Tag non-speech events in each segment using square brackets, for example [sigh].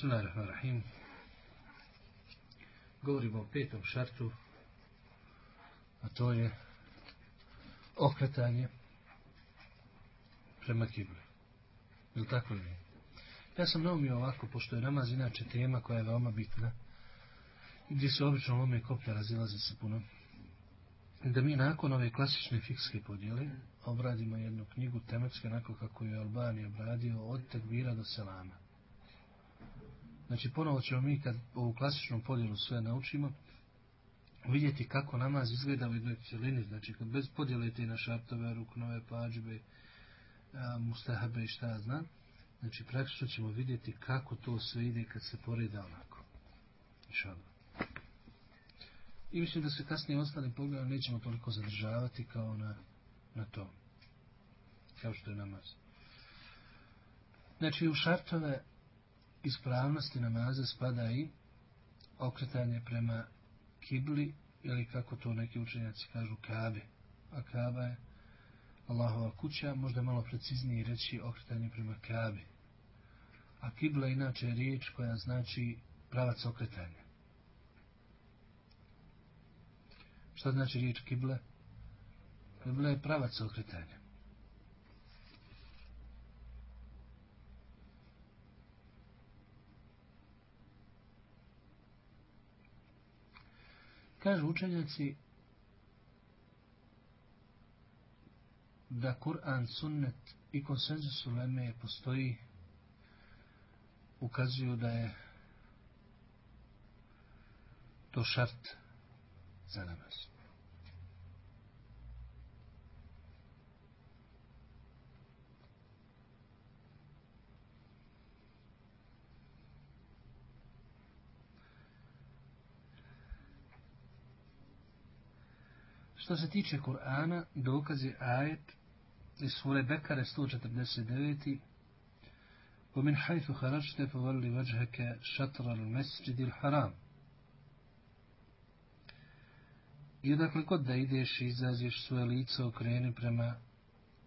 Bismillahirrahmanirrahim. Govorimo o petom šartu, a to je okretanje prema kibli. Je tako li Ja sam naumio ovako, pošto je namaz inače tema koja je veoma bitna, gdje se obično lome koplja razilaze se puno, da mi nakon ove klasične fikske podjele obradimo jednu knjigu tematske, onako kako je Albanija obradio, od tekbira do selama. Znači, ponovo ćemo mi, kad ovu klasičnu podjelu sve naučimo, vidjeti kako namaz izgleda u jednoj cijelini, znači kad bez podjele te na šartove, ruknove, pađbe, mustahabe i šta znam, znači praktično ćemo vidjeti kako to sve ide kad se poreda onako. Šalno. I mislim da se kasnije ostalim pogledom nećemo toliko zadržavati kao na, na to. Kao što je namaz. Znači u šartove ispravnosti namaza spada i okretanje prema kibli ili kako to neki učenjaci kažu kabe. A kaba je Allahova kuća, možda malo preciznije reći okretanje prema kabe. A kibla je inače riječ koja znači pravac okretanja. Šta znači riječ kible? Kibla je pravac okretanja. Kažu učenjaci da Kur'an, sunnet i konsenzus uleme postoji ukazuju da je to šart za namaz. Što se tiče Kur'ana, dokaz je ajet iz sure Bekare 149. ومن حيث خرجت فولي وجهك شطر المسجد الحرام I odakle god da ideš i izađeš svoje lice okreni prema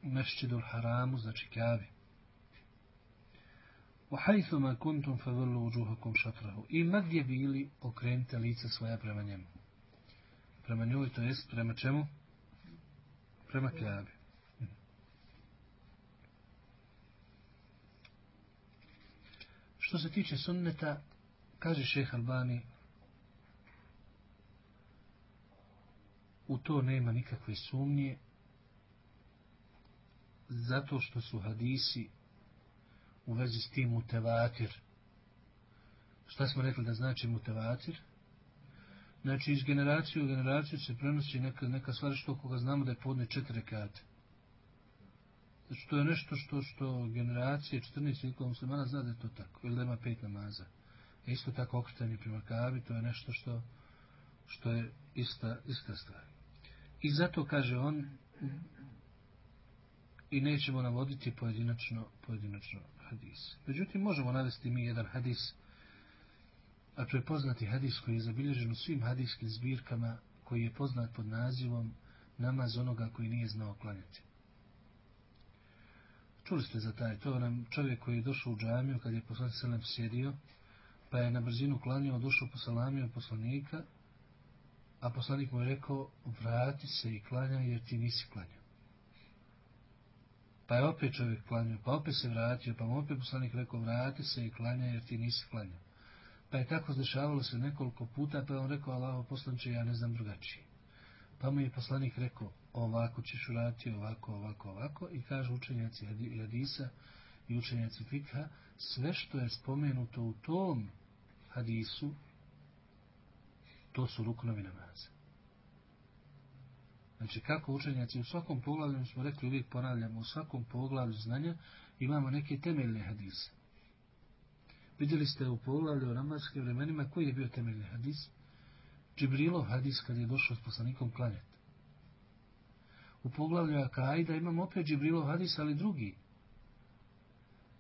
mešćidu haramu, znači kjavi. وحيث ما كنتم فولوا وجوهكم شطره. I ma gdje bili, okrenite lice svoja prema njemu prema njoj, to jest prema čemu? Prema kjabi. Što se tiče sunneta, kaže šeh Albani, u to nema nikakve sumnje, zato što su hadisi u vezi s tim mutevatir. Šta smo rekli da znači mutevatir? Znači, iz generacije u generaciju se prenosi neka, neka stvar što koga znamo da je podne četiri rekate. Znači, to je nešto što, što generacije 14 velikog muslimana zna da je to tako, ili da ima pet namaza. E isto tako okretanje prema kavi, to je nešto što, što je ista, ista stvar. I zato kaže on, i nećemo navoditi pojedinačno, pojedinačno hadis. Međutim, možemo navesti mi jedan hadis a to je poznati hadis koji je zabilježen u svim hadijskim zbirkama koji je poznat pod nazivom namaz onoga koji nije znao klanjati. Čuli ste za taj, to nam čovjek koji je došao u džamiju kad je poslanik Selem sjedio, pa je na brzinu klanjao, došao po salamiju poslanika, a poslanik mu je rekao, vrati se i klanja jer ti nisi klanjao. Pa je opet čovjek klanjao, pa opet se vratio, pa mu opet poslanik rekao, vrati se i klanja jer ti nisi klanjao. Pa je tako zdešavalo se nekoliko puta, pa je on rekao, Allaho poslanče, ja ne znam drugačije. Pa mu je poslanik rekao, ovako ćeš uraditi, ovako, ovako, ovako, i kaže učenjaci hadisa i učenjaci fikha, sve što je spomenuto u tom hadisu, to su ruknovi namaza. Znači, kako učenjaci u svakom poglavlju, smo rekli, uvijek ponavljamo, u svakom poglavlju znanja imamo neke temeljne hadise. Vidjeli ste u poglavlju o namarskim vremenima koji je bio temeljni hadis? Džibrilov hadis kad je došao s poslanikom klanjati. U poglavlju Akaida imamo opet Džibrilov hadis, ali drugi.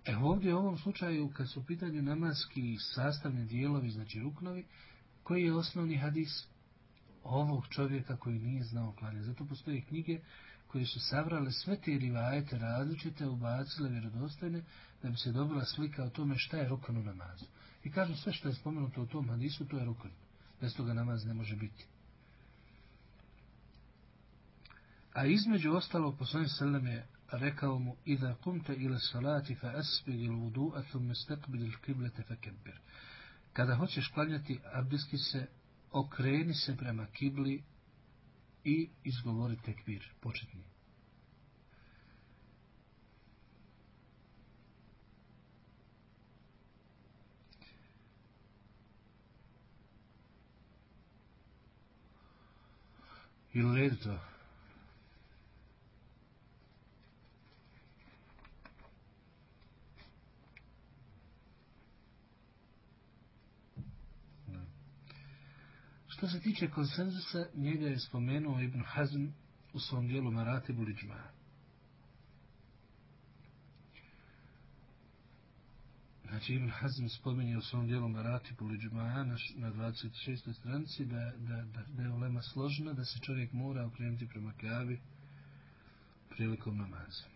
E ovdje u ovom slučaju, kad su u pitanju namarski sastavni dijelovi, znači ruknovi, koji je osnovni hadis ovog čovjeka koji nije znao klanjati. Zato postoje knjige koji su savrale sve te rivajete različite, ubacile vjerodostojne, da bi se dobila slika o tome šta je rukon u namazu. I kažu sve što je spomenuto u tom hadisu, to je rukon. Bez toga namaz ne može biti. A između ostalo, poslanik sallam je rekao mu, Iza kumte ila salati fa asbigi l'vudu'a thumme stekbili l'kiblete fa kebir. Kada hoćeš klanjati, abdiski se, okreni se prema kibli i izgovori tekbir, početni. Ili redu to? Što se tiče konsenzusa, njega je spomenuo Ibn Hazm u svom dijelu Marati Buliđma. Znači Ibn Hazm spominje u svom dijelu Marati Buliđma na, na 26. stranici da, da, da, je ulema složena, da se čovjek mora okrenuti prema Kabi prilikom namaza.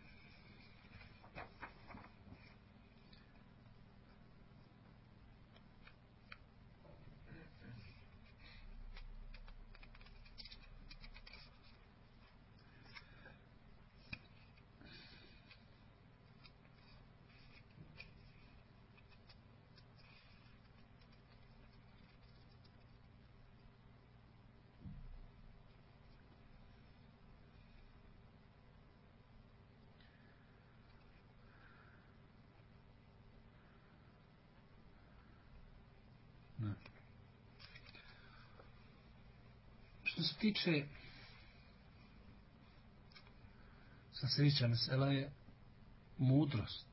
Što se tiče sa sljedeća mesela je mudrost.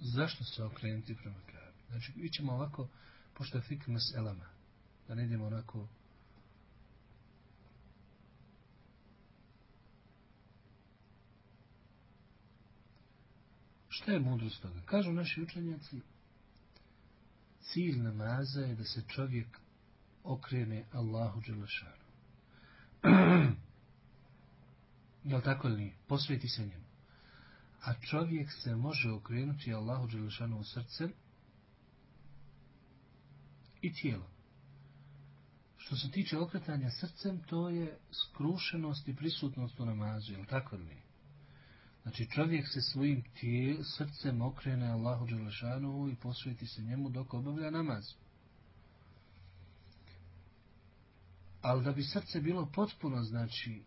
Zašto se okrenuti prema kraju? Znači, vi ćemo ovako, pošto je fik meselama, da ne idemo onako Šta je mudrost toga? Kažu naši učenjaci, cilj namaza je da se čovjek okrene Allahu Đelešanu. [clears throat] Jel tako li nije? Posveti se njemu. A čovjek se može okrenuti Allahu Đelešanu u srcem i tijelo. Što se tiče okretanja srcem, to je skrušenost i prisutnost u namazu, jel tako li nije? Znači čovjek se svojim tijel, srcem okrene Allahu Đelešanu i posveti se njemu dok obavlja namazu. Ali da bi srce bilo potpuno, znači,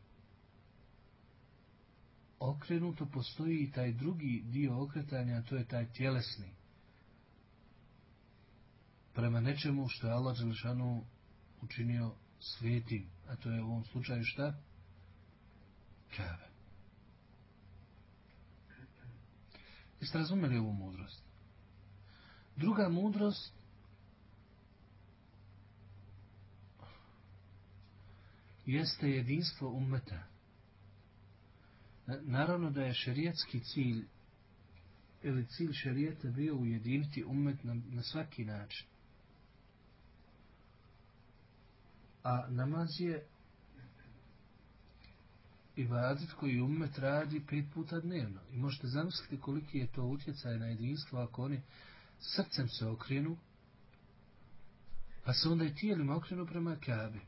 okrenuto, postoji i taj drugi dio okretanja, to je taj tjelesni. Prema nečemu što je Allah Đelešanu učinio svetim, a to je u ovom slučaju šta? Kabe. Jeste razumeli ovu mudrost? Druga mudrost jeste jedinstvo ummeta. Naravno da je šerijetski cilj ili cilj šerijeta bio ujediniti ummet na, na svaki način. A namaz je ibadet koji ummet radi pet puta dnevno. I možete zamisliti koliki je to utjecaj na jedinstvo ako oni srcem se okrenu, pa se onda i tijelima okrenu prema kabi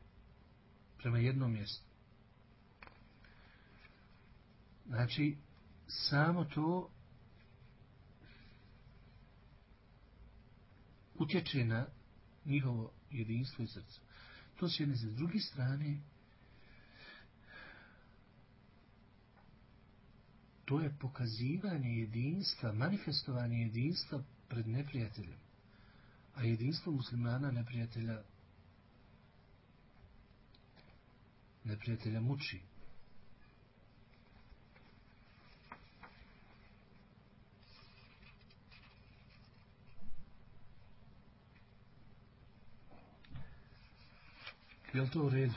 prema jednom mjestu. Znači, samo to utječe na njihovo jedinstvo i srce. To s jedne s druge strane, to je pokazivanje jedinstva, manifestovanje jedinstva pred neprijateljem. A jedinstvo muslimana neprijatelja neprijatelja muči. Je li to u redu?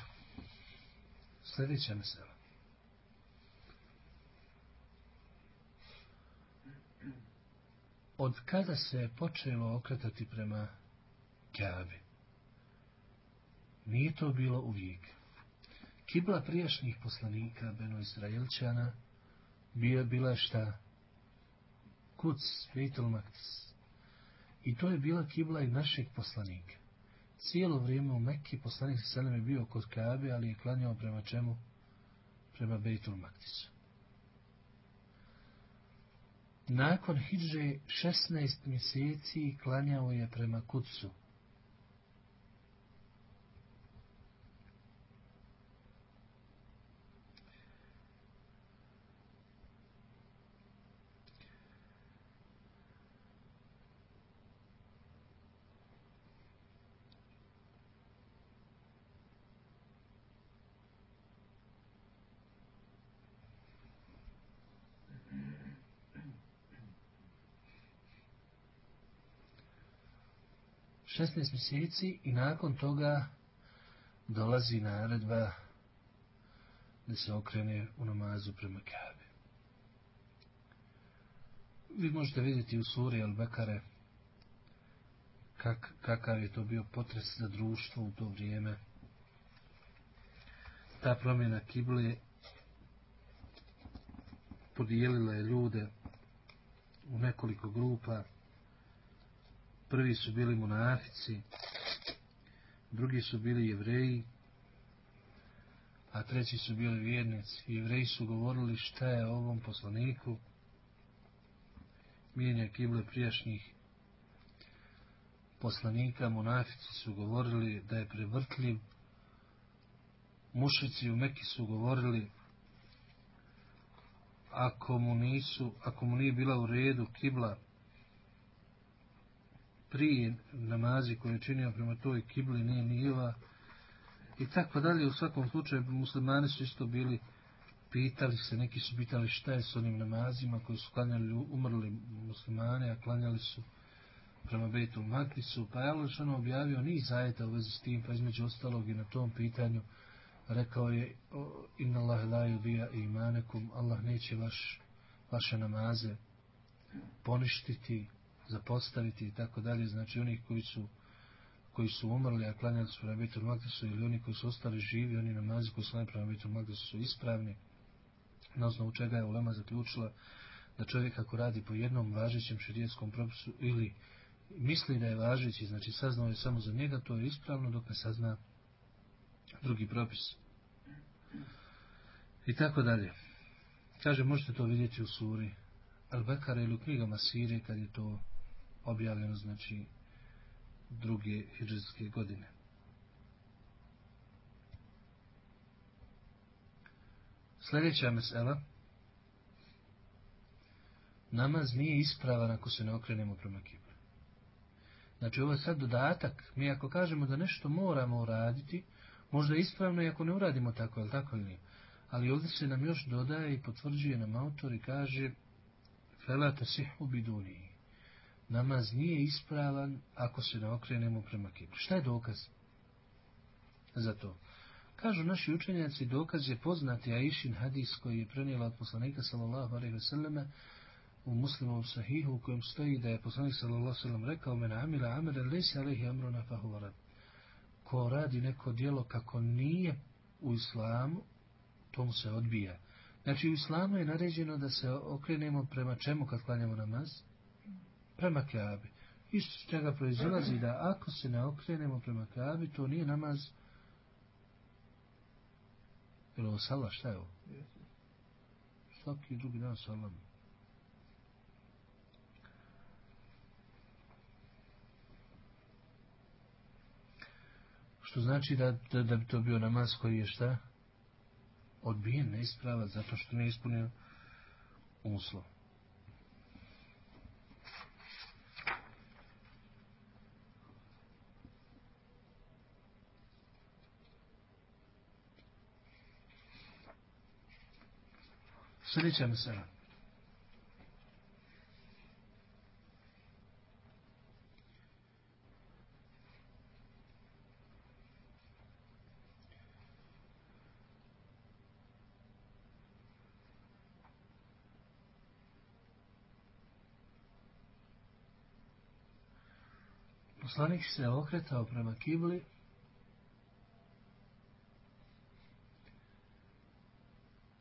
Sljedeća mesela. Od kada se je počelo okretati prema Kjavi? Nije to bilo uvijek Kibla prijašnjih poslanika, Beno Izraelčana, bio, bila je šta? Kuc, Beitul Maktis. I to je bila kibla i našeg poslanika. Cijelo vrijeme u Mekki poslanik se je bio kod Kaabe, ali je klanjao prema čemu? Prema Beitul Maktisu. Nakon Hidže 16 mjeseci klanjao je prema Kucu. 16 mjeseci i nakon toga dolazi naredba da se okrene u namazu prema Kabe. Vi možete vidjeti u suri Al-Bekare kak, kakav je to bio potres za društvo u to vrijeme. Ta promjena kible podijelila je ljude u nekoliko grupa Prvi su bili monafici, drugi su bili jevreji, a treći su bili vjernici. Jevreji su govorili šta je ovom poslaniku, mijenja kible prijašnjih poslanika, monafici su govorili da je prevrtljiv, mušici u Meki su govorili ako mu nisu, ako mu nije bila u redu kibla prije namazi koje je činio prema toj kibli nije nijeva i tako dalje. U svakom slučaju muslimani su isto bili pitali se, neki su pitali šta je s onim namazima koji su klanjali umrli muslimani, a klanjali su prema Bejtu Makrisu, pa je Allah ono objavio niz zajeta u vezi s tim, pa između ostalog i na tom pitanju rekao je inna Allah la yudija imanekum, Allah neće vaš, vaše namaze poništiti, zapostaviti i tako dalje, znači oni koji su koji su umrli, a klanjali su prema Betul Magdesu, ili oni koji su ostali živi, oni namazi koji su prema Betul Magdesu su ispravni, na osnovu čega je Ulema zaključila da čovjek ako radi po jednom važećem širijetskom propisu ili misli da je važeći, znači saznao je samo za njega, to je ispravno dok ne sazna drugi propis. I tako dalje. Kaže, možete to vidjeti u suri Al-Bekara ili u knjigama Sirije kad je to objavljeno znači druge hijđarske godine. Sljedeća mesela. Namaz nije ispravan ako se ne okrenemo prema kibli. Znači ovo je sad dodatak. Mi ako kažemo da nešto moramo uraditi, možda je ispravno i ako ne uradimo tako, ali tako ili nije. Ali ovdje se nam još dodaje i potvrđuje nam autor i kaže Fela tasihu biduniji namaz nije ispravan ako se ne okrenemo prema kibli. Šta je dokaz za to? Kažu naši učenjaci, dokaz je poznati Aishin hadis koji je prenijela od poslanika sallallahu alaihi wasallam u muslimom sahihu u kojem stoji da je poslanik sallallahu alaihi rekao mena amila amira lesi alaihi amruna fahuvaran. Ko radi neko dijelo kako nije u islamu, tomu se odbija. Znači u islamu je naređeno da se okrenemo prema čemu kad klanjamo namaz? Prema Kaabi. S čega proizilazi da ako se ne okrenemo prema Kaabi, to nije namaz. Jer ovo sala, šta je ovo? Svaki drugi dan salam. Što znači da, da, da bi to bio namaz koji je šta? Odbijen, neispravan, zato što ne ispunio uslov. Sljedeća mesela. Poslanik se okretao prema kibli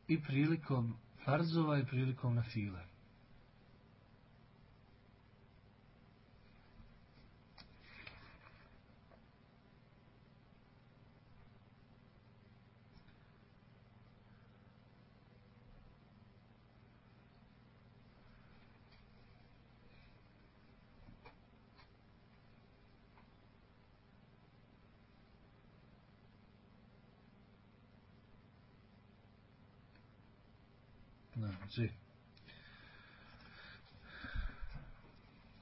i prilikom farzova i prilikom na file. Znači,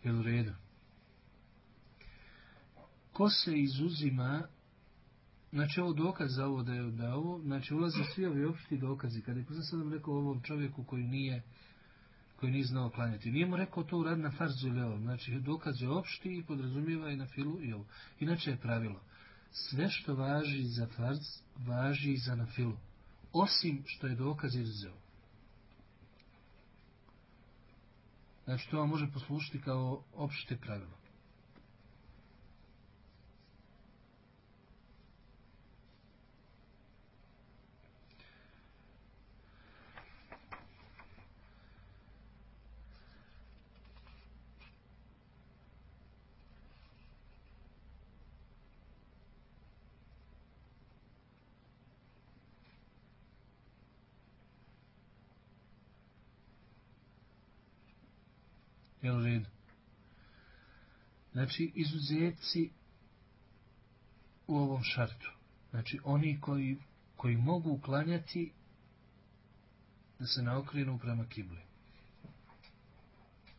je u redu. Ko se izuzima, znači ovo dokaz za ovo da je da ovo, znači ulaze svi ovi opšti dokazi. Kada je posle sam rekao ovom čovjeku koji nije koji nije znao klanjati. Nije mu rekao to uradi na farzu ili ovo. Znači dokaz je opšti i podrazumijeva i na filu i ovo. Inače je pravilo. Sve što važi za farz, važi i za na filu. Osim što je dokaz izuzeo. Znači to vam može poslušiti kao opšte pravilo. Jel red? Znači, izuzeci u ovom šartu. Znači, oni koji, koji mogu uklanjati da se naokrenu prema kibli.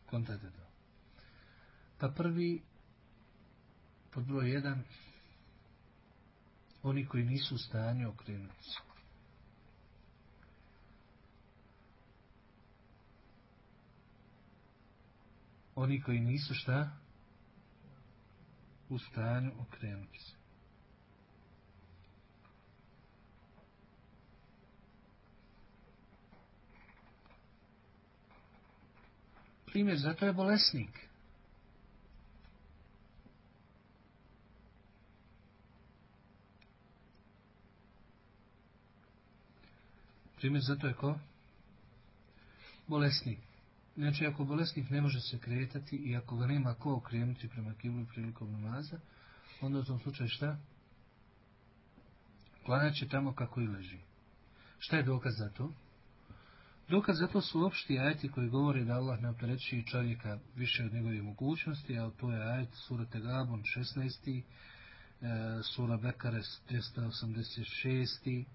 Kontate to. Pa prvi, pod broj jedan, oni koji nisu u stanju okrenuti se. oni koji nisu šta u stanju okrenuti se. Primjer, zato je bolesnik. Primjer, zato je ko? Bolesnik. Znači, ako bolesnik ne može se kretati i ako ga nema ko okrenuti prema kiblu prilikom namaza, onda u tom slučaju šta? Klanjat će tamo kako i leži. Šta je dokaz za to? Dokaz za to su opšti ajeti koji govore da Allah ne optereći čovjeka više od njegove mogućnosti, a to je ajet sura Tegabon 16. E, sura Bekare 286.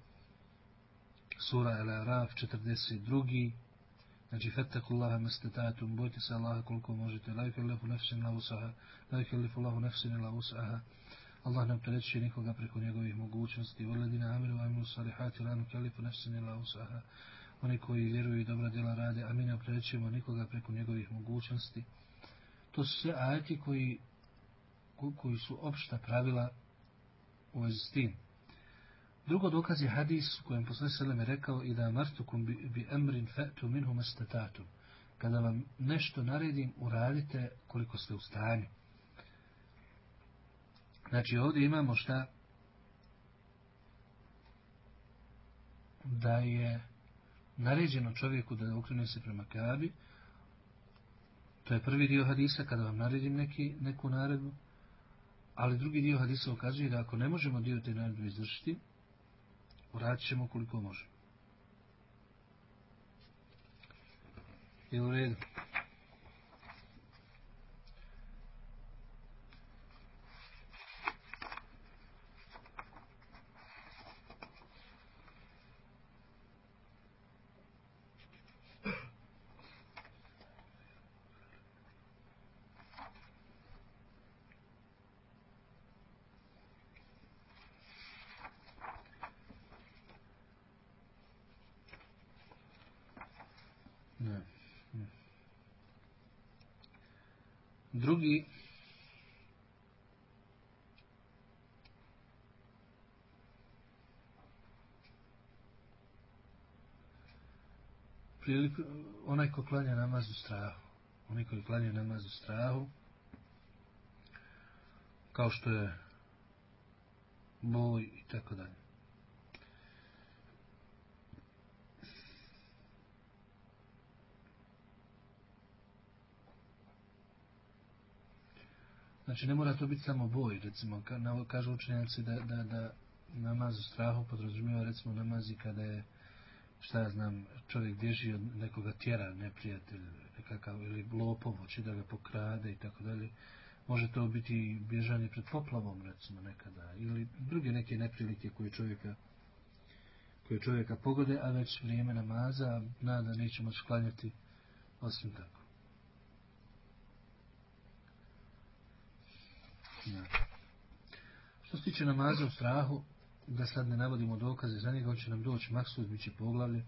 sura El Araf 42. Znači, fettaku Allaha mestetatum, bojte se Allaha koliko možete, la yukellifu nefsin la usaha, la yukellifu Allahu nefsin la usaha. Allah ne opterećuje nikoga preko njegovih mogućnosti. Voledina amiru amiru salihati, la nukellifu nefsin la usaha. Oni koji vjeruju i dobra djela rade, a mi ne opterećujemo nikoga preko njegovih mogućnosti. To su sve ajeti koji, koji su opšta pravila u vezi s tim. Drugo dokaz je hadis u kojem posle Selem je rekao i da martukum bi, bi emrin fe'tu minhum estatatum. Kada vam nešto naredim, uradite koliko ste u stanju. Znači ovdje imamo šta da je naređeno čovjeku da okrene se prema kabi. To je prvi dio hadisa kada vam naredim neki, neku naredbu. Ali drugi dio hadisa ukazuje da ako ne možemo dio te naredbe izvršiti, Uradit ćemo koliko možemo. Je u redu. Drugi. Onaj ko klanja namaz u strahu. Onaj koji klanja namaz u strahu kao što je boj i tako dalje Znači ne mora to biti samo boj, recimo, kažu učenjaci da, da, da namaz u strahu podrazumijeva recimo namazi kada je šta ja znam, čovjek bježi od nekoga tjera, neprijatelj, nekakav, ili lopov, hoće da ga pokrade i tako dalje. Može to biti bježanje pred poplavom, recimo, nekada, ili druge neke neprilike koje čovjeka koje čovjeka pogode, a već vrijeme namaza, nada nećemo sklanjati osim tako. Što se tiče namaza u strahu, da sad ne navodimo dokaze za njega, on će nam doći maksud, bit će poglavlje,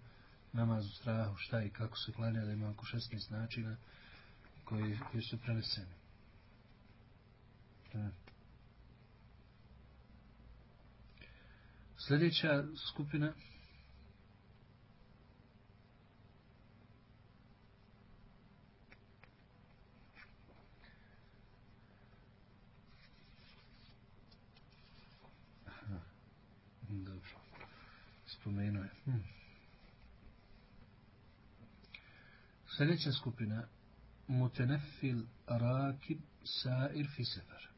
namaz u strahu, šta i kako se klanja, da ima oko 16 načina koji, koji su preneseni. Sljedeća skupina Dobro. Spomenuo je. Hm. Sljedeća skupina Mutenefil Rakib Sair Fisefar.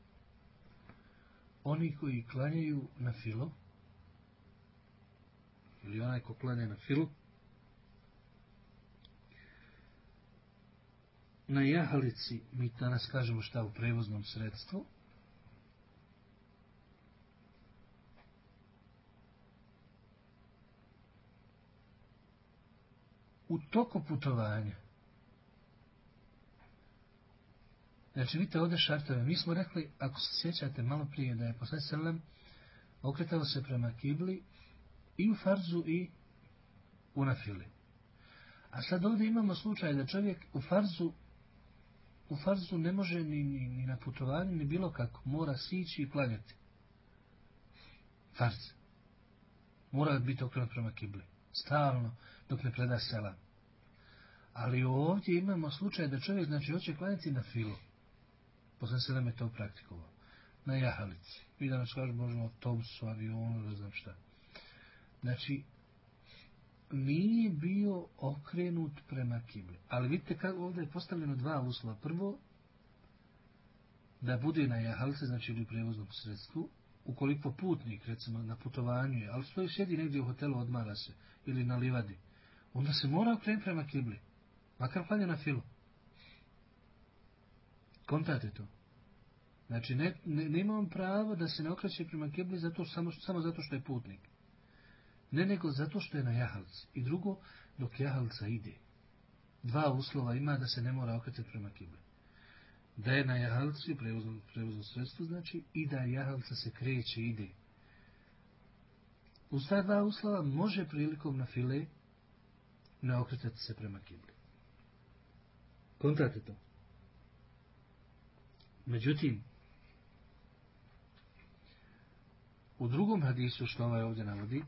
Oni koji klanjaju na filo, ili onaj ko klanja na filu, na jahalici, mi danas kažemo šta u prevoznom sredstvu, u toku putovanja. Znači, vidite ovdje šartove. Mi smo rekli, ako se sjećate malo prije, da je posle Selem okretao se prema kibli i u farzu i u nafili. A sad ovdje imamo slučaj da čovjek u farzu u farzu ne može ni, ni, ni na putovanju, ni bilo kako. Mora sići i klanjati. Farz. Mora biti okrenut prema kibli. Stalno, dok ne preda selam. Ali ovdje imamo slučaj da čovjek, znači, hoće klanjati na filu. Posle selam je to praktikovao. Na jahalici. Mi danas kažemo, možemo autobusu, avionu, ne znam šta. Znači, nije bio okrenut prema kibli. Ali vidite kako ovdje je postavljeno dva uslova. Prvo, da bude na jahalce, znači ili u prevoznom sredstvu, ukoliko putnik, recimo, na putovanju je, ali stoji sjedi negdje u hotelu, odmara se, ili na livadi, onda se mora okrenuti prema kibli. Makar klanja na filu. Kontate to. Znači, ne, ne, nema on pravo da se ne okreće prema kibli zato, samo, samo zato što je putnik. Ne nego zato što je na jahalci. I drugo, dok jahalca ide. Dva uslova ima da se ne mora okretati prema kibli. Da je na jahalci prevozno sredstvo, znači, i da jahalca se kreće, ide. Uz ta dva uslova može prilikom na file ne okretati se prema kibli. Kontate to. Međutim, u drugom hadisu što ovaj ovdje navodi,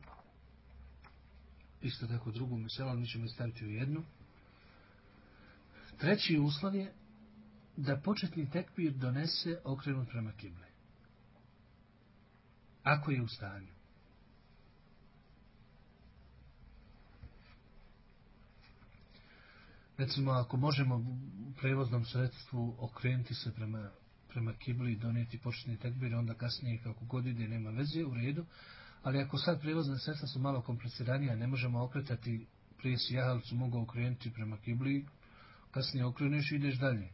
isto tako drugom mesela, mi ćemo staviti u jednu, treći uslov je da početni tekbir donese okrenut prema kibli. Ako je u stanju. Recimo, ako možemo u prevoznom sredstvu okrenuti se prema, prema kibli i donijeti početni tekbir, onda kasnije kako god ide nema veze, u redu. Ali ako sad prevozne sredstva su malo kompliciranija, ne možemo okretati, prije si jahalcu mogu okrenuti prema kibli, kasnije okreneš i ideš dalje.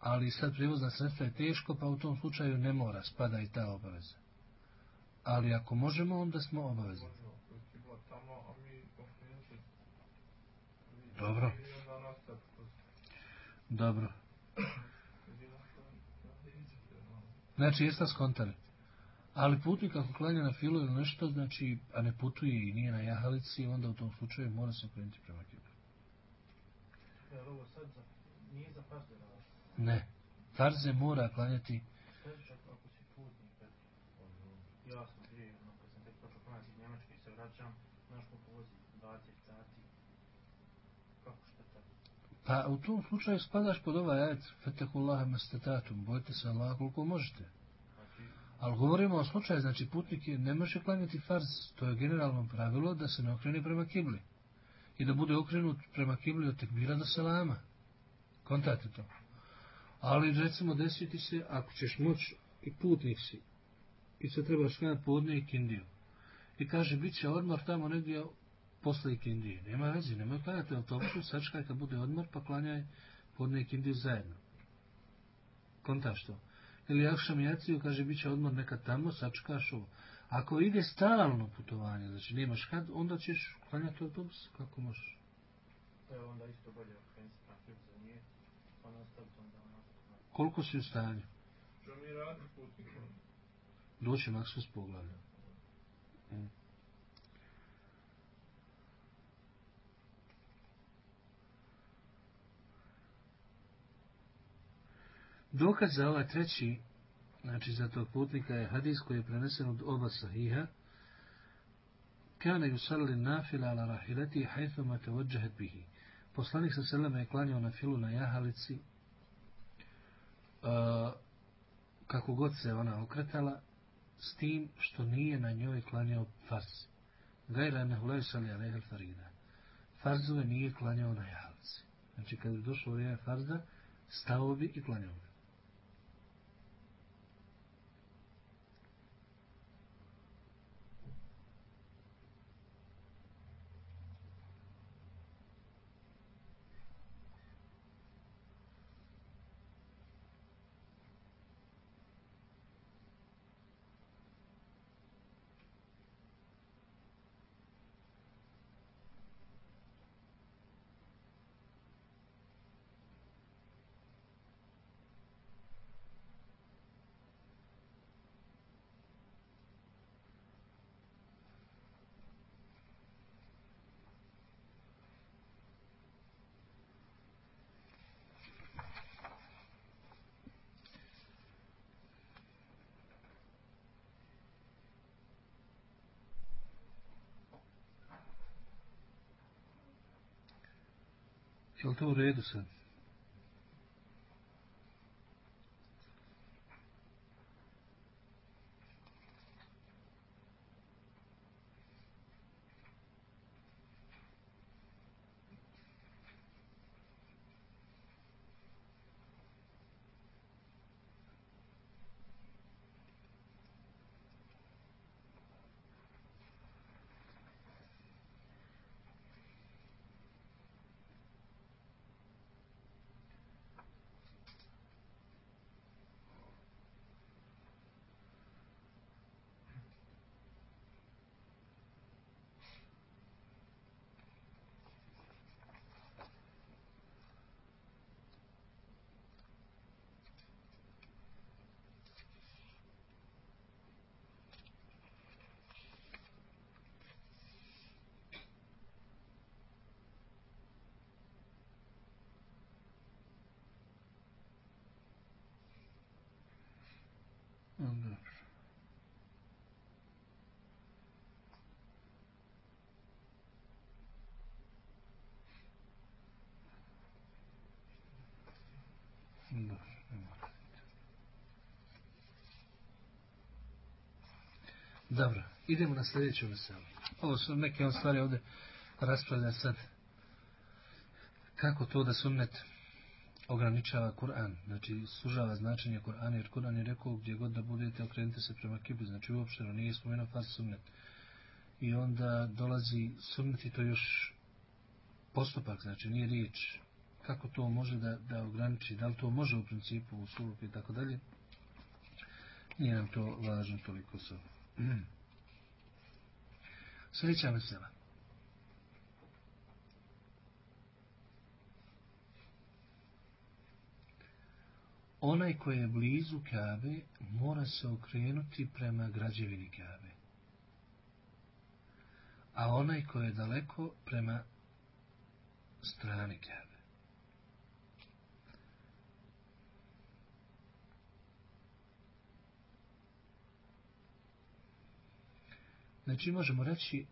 Ali sad prevozna sredstva je teško, pa u tom slučaju ne mora, spada i ta obaveza. Ali ako možemo, onda smo obavezni. Dobro. Dobro. Znači, jeste skontali. Ali putnik ako klanja na filu ili nešto, znači, a ne putuje i nije na jahalici, onda u tom slučaju mora se okrenuti prema kibli. Ne. Farze mora klanjati... Ja sam prije, ono, sam tek počeo klanjati iz Njemačke i se vraćam, Pa u tom slučaju spadaš pod ovaj ajet Fetakullaha mastatatum, bojte se Allah koliko možete. Ali govorimo o slučaju, znači putnik je, ne može klanjati farz, to je generalno pravilo da se ne okrene prema kibli. I da bude okrenut prema kibli od tekbira do selama. Kontate to. Ali recimo desiti se, ako ćeš moći i putnik si, i se trebaš klanjati podne i kindiju. I kaže, bit će odmor tamo negdje posle ikindije. Nema veze, nema klanjati autobusu, sačekaj kad bude odmor, pa klanjaj podne ikindiju zajedno. Kontaš to. Ili akšam jaciju, kaže, bit će odmor nekad tamo, sačekaš ovo. Ako ide stalno putovanje, znači nemaš kad, onda ćeš klanjati autobus, kako možeš. To je onda isto bolje za nje, pa Koliko si u stanju? Što? Doći maksus poglavlja. Mm. Dokaz za ovaj treći, znači za tog putnika je hadis koji je prenesen od oba sahiha, Kane yusalli nafila ala rahilati hajthuma tevođahet bihi. Poslanik sa selema je klanjao na filu na jahalici, kako god se ona okretala, s tim što nije na njoj klanjao farz. Gajra ne hulaju sali alehel farida. Farzove nije klanjao na jahalici. Znači, kad bi došlo vrijeme farza, stao bi i klanjao bi. Je li to u redu sad? Dobro. Dobro, idemo na sljedeću veselu. Ovo su neke stvari ovdje raspravljaju sad. Kako to da sunnet ograničava Kur'an, znači sužava značenje Kur'ana, jer Kur'an je rekao gdje god da budete okrenite se prema kibli, znači uopšte nije spomenuo faz sunnet. I onda dolazi sunnet i to još postupak, znači nije riječ kako to može da, da ograniči, da li to može u principu u sulup i tako dalje. Nije nam to važno toliko sa. [clears throat] Sljedeća mesela. Onaj koji je blizu Kabe mora se okrenuti prema građevini Kabe. A onaj koji je daleko prema strani Kabe. Znači možemo reći